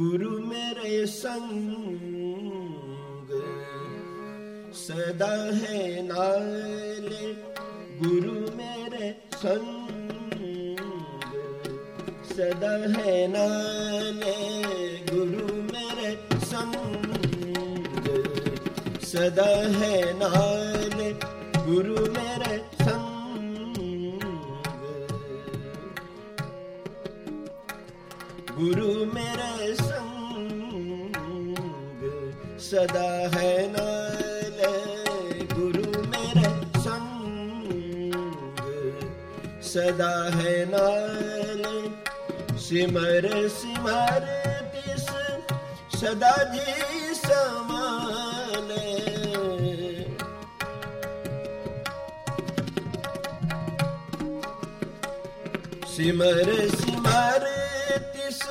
ਗੁਰੂ ਮੇਰੇ ਸੰਗ ਸਦਾ ਹੈ ਨਾਲ ਗੁਰੂ ਮੇਰੇ ਸੰਗ ਸਦਾ ਹੈ ਨਾਲ ਗੁਰੂ ਮੇਰੇ ਸੰਗ ਸਦਾ ਹੈ ਨਾਲ ਗੁਰੂ ਮੇਰੇ ਸੰਗ ਗੁਰੂ ਮੇਰੇ ਸਦਾ ਹੈ ਨਾਲ ਗੁਰੂ ਮੇਰੇ ਸੰਗ ਸਦਾ ਹੈ ਨਾਲ ਸਿਮਰ ਸਿਮਰ ਤਿਸ ਸਦਾ ਜੀ ਸਮਾਲੇ ਸਿਮਰ ਸਿਮਰ ਤਿਸ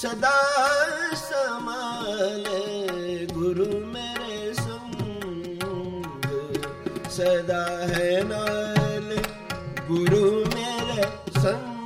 ਸਦਾ ਸਮਾਲੇ ਗੁਰੂ ਮੇਰੇ ਸੰਗ ਸਦਾ ਹੈ ਨਾਲ ਗੁਰੂ ਮੇਰੇ ਸੰਗ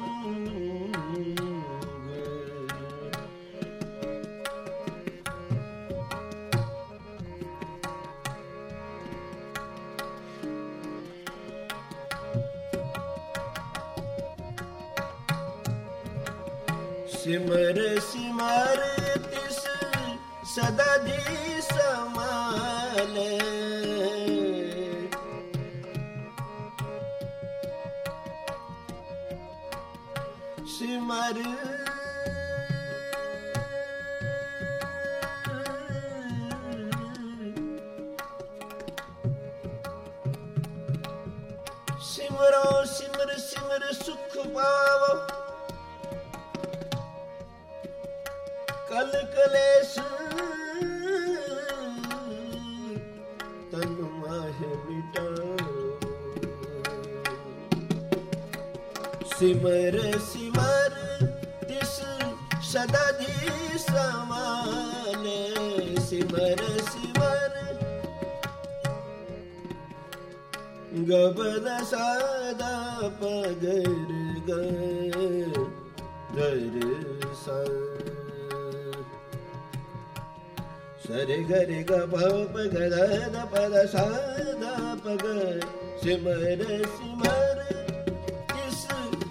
ਸਿਮਰ ਸਿਮਰ ਤਿਸ ਸਦਾ ਜੀ ਸਮਾਲੇ ਸਿਮਰ ਸਿਮਰੋ ਸਿਮਰ ਸਿਮਰ ਸੁਖ ਪਾਵੋ ਕਲ ਕਲੇਸ਼ ਮਾਹਿ ਮਿਟਾਓ ਸਿਮਰ ਸਿਮਰ ਤਿਸ ਸਦਾ ਜੀ ਸਮਾਨੇ ਸਿਮਰ ਸਿਮਰ ਗਬਨ ਸਾਦਾ ਪਗਰ ਗ ਗਰ ਸਾ। ਸਰੇ ਗਰੇ ਗ ਪ ਪ ਗ ਦ ਦ ਪ ਦ ਸਾ ਦ ਪ ਗ ਸਿਮਰ ਸਿਮਰ ਕਿਸ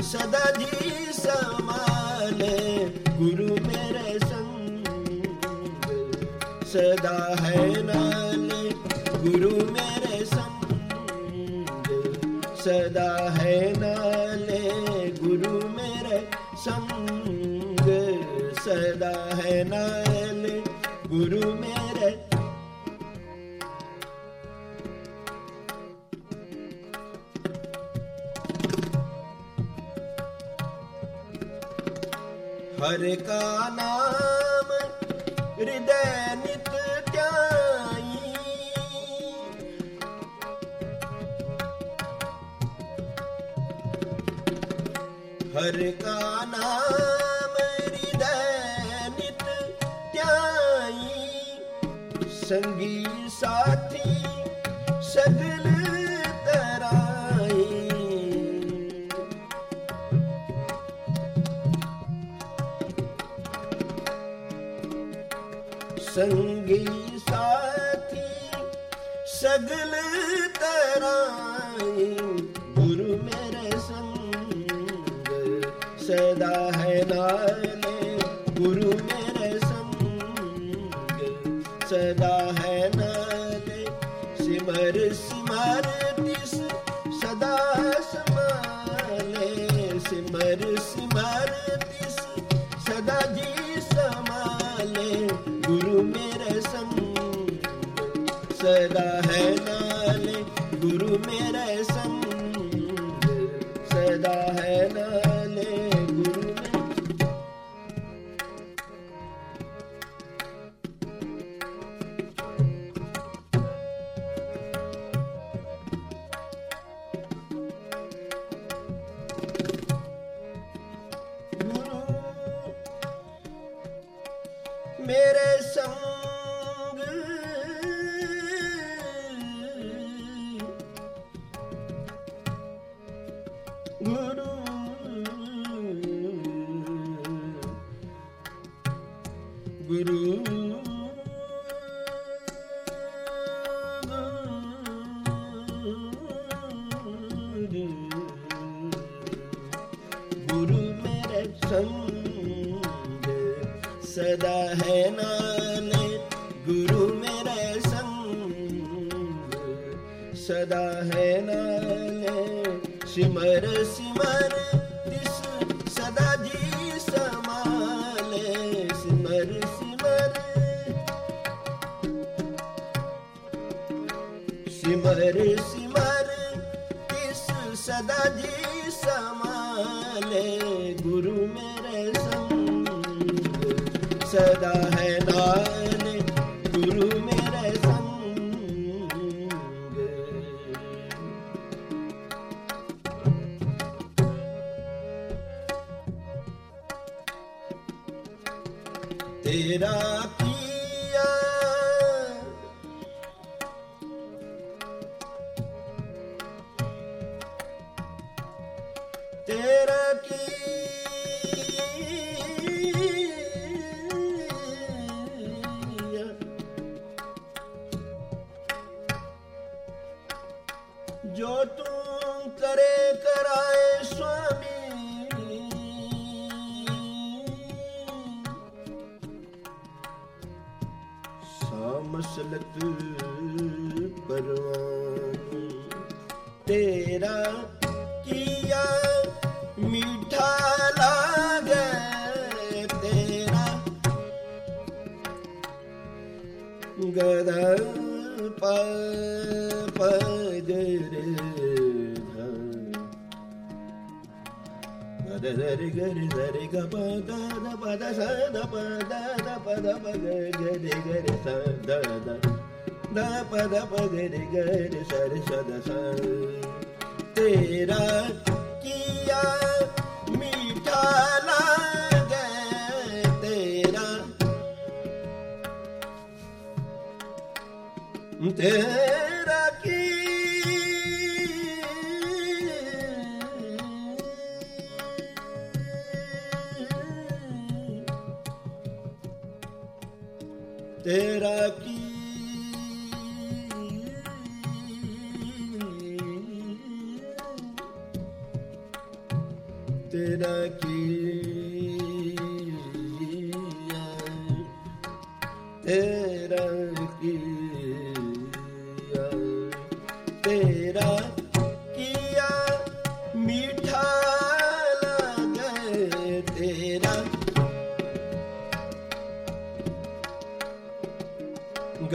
ਸਦਾ ਜੀ ਸਮਾਲੇ ਗੁਰੂ ਮੇਰੇ ਸੰਗ ਸਦਾ ਹੈ ਨਾਲੇ ਗੁਰੂ ਮੇਰੇ ਸੰਗ ਸਦਾ ਹੈ ਨਾਲੇ ਗੁਰੂ ਮੇਰੇ। ਹਰ ਕਾ ਨਾਮ ਹਿਰਦੈ ਨਿਤ ਧਿਆਈ ਹਰ ਕਾ ਨਾਮ ਸੰਗੀ ਸਾਥੀ ਸਗਲ ਤਰਾਈ। ਸੰਗੀ ਸਾਥੀ ਸਗਲ ਤਰਾਈ। ਗੁਰੂ ਮੇਰੇ ਸੰਗ ਸਦਾ ਹੈ ਨਾਲੇ ਗੁਰੂ ਮੇਰੇ ਸੰਗ ਸਦਾ ਸਿਮਰ ਮੇਰੇ ਸੰਗ ਸਦਾ ਹੈ ਨਾਲੇ ਗੁਰੂ ਮੇਰੇ ਸੰਗ ਸਦਾ ਹੈ ਨਾਲੇ ਸਿਮਰ ਸਿਮਰ ਤਿਸ ਸਦਾ ਜੀ ਸਮਾਲੇ ਸਿਮਰ ਸਿਮਰ ਸਦਾ ਹੈ ਨਾਲੇ ਗੁਰੂ ਮੇਰੇ ਸੰਗ। ਤੇਰਾ ਜੋ ਤੂੰ ਕਰੇ ਕਰਾਏ ਸੁਆਮੀ। ਸਾਮਸਲਤ ਪਰਵਾਨ। ਤੇਰਾ ਕੀਆ ਮੀਠਾ ਲਾਗੇ। ਤੇਰਾ ਗਦਾ ਪ ਧ ਦਰੀ ਗਰੀ ਦਰੀ ਗ ਪ ਦ ਦ ਪ ਦ ਸ ਦ ਪ ਦ ਦ ਪ ਦ ਪ ਗ ਗ ri ਗ ri ਸ ਦ ਦ ਤੇਰਾ ਕੀ ਤੇਰਾ ਕੀ ਤੇਰਾ ਕੀ ਤੇਰਾ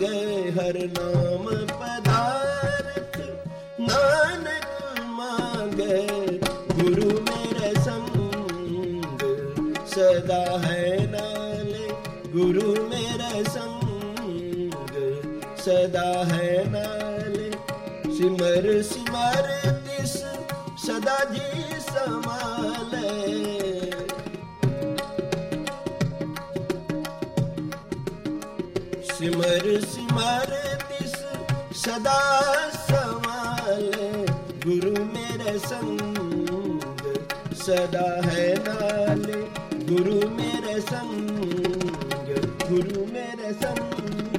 ਗਏ ਹਰ ਨਾਮ ਪਦਾਰਥ। ਨਾਨਕ ਮਾਗੇ, ਗੁਰੂ ਮੇਰੇ ਸੰਗ। ਸਦਾ ਹੈ ਨਾਲੇ ਗੁਰੂ ਮੇਰੇ ਸੰਗ। ਸਦਾ ਹੈ ਨਾਲੇ ਸਿਮਰ ਸਿਮਰ ਤਿਸ ਸਦਾ ਜੀ ਸਮਾਲੇ ਸਿਮਰ ਸਿਮਰ ਤਿਸ ਸਦਾ ਸਮਾਲੇ ਗੁਰੂ ਮੇਰੇ ਸੰਗ ਸਦਾ ਹੈ ਨਾਲ। ਗੁਰੂ ਮੇਰੇ ਸੰਗ, ਗੁਰੂ ਮੇਰੇ ਸੰਗ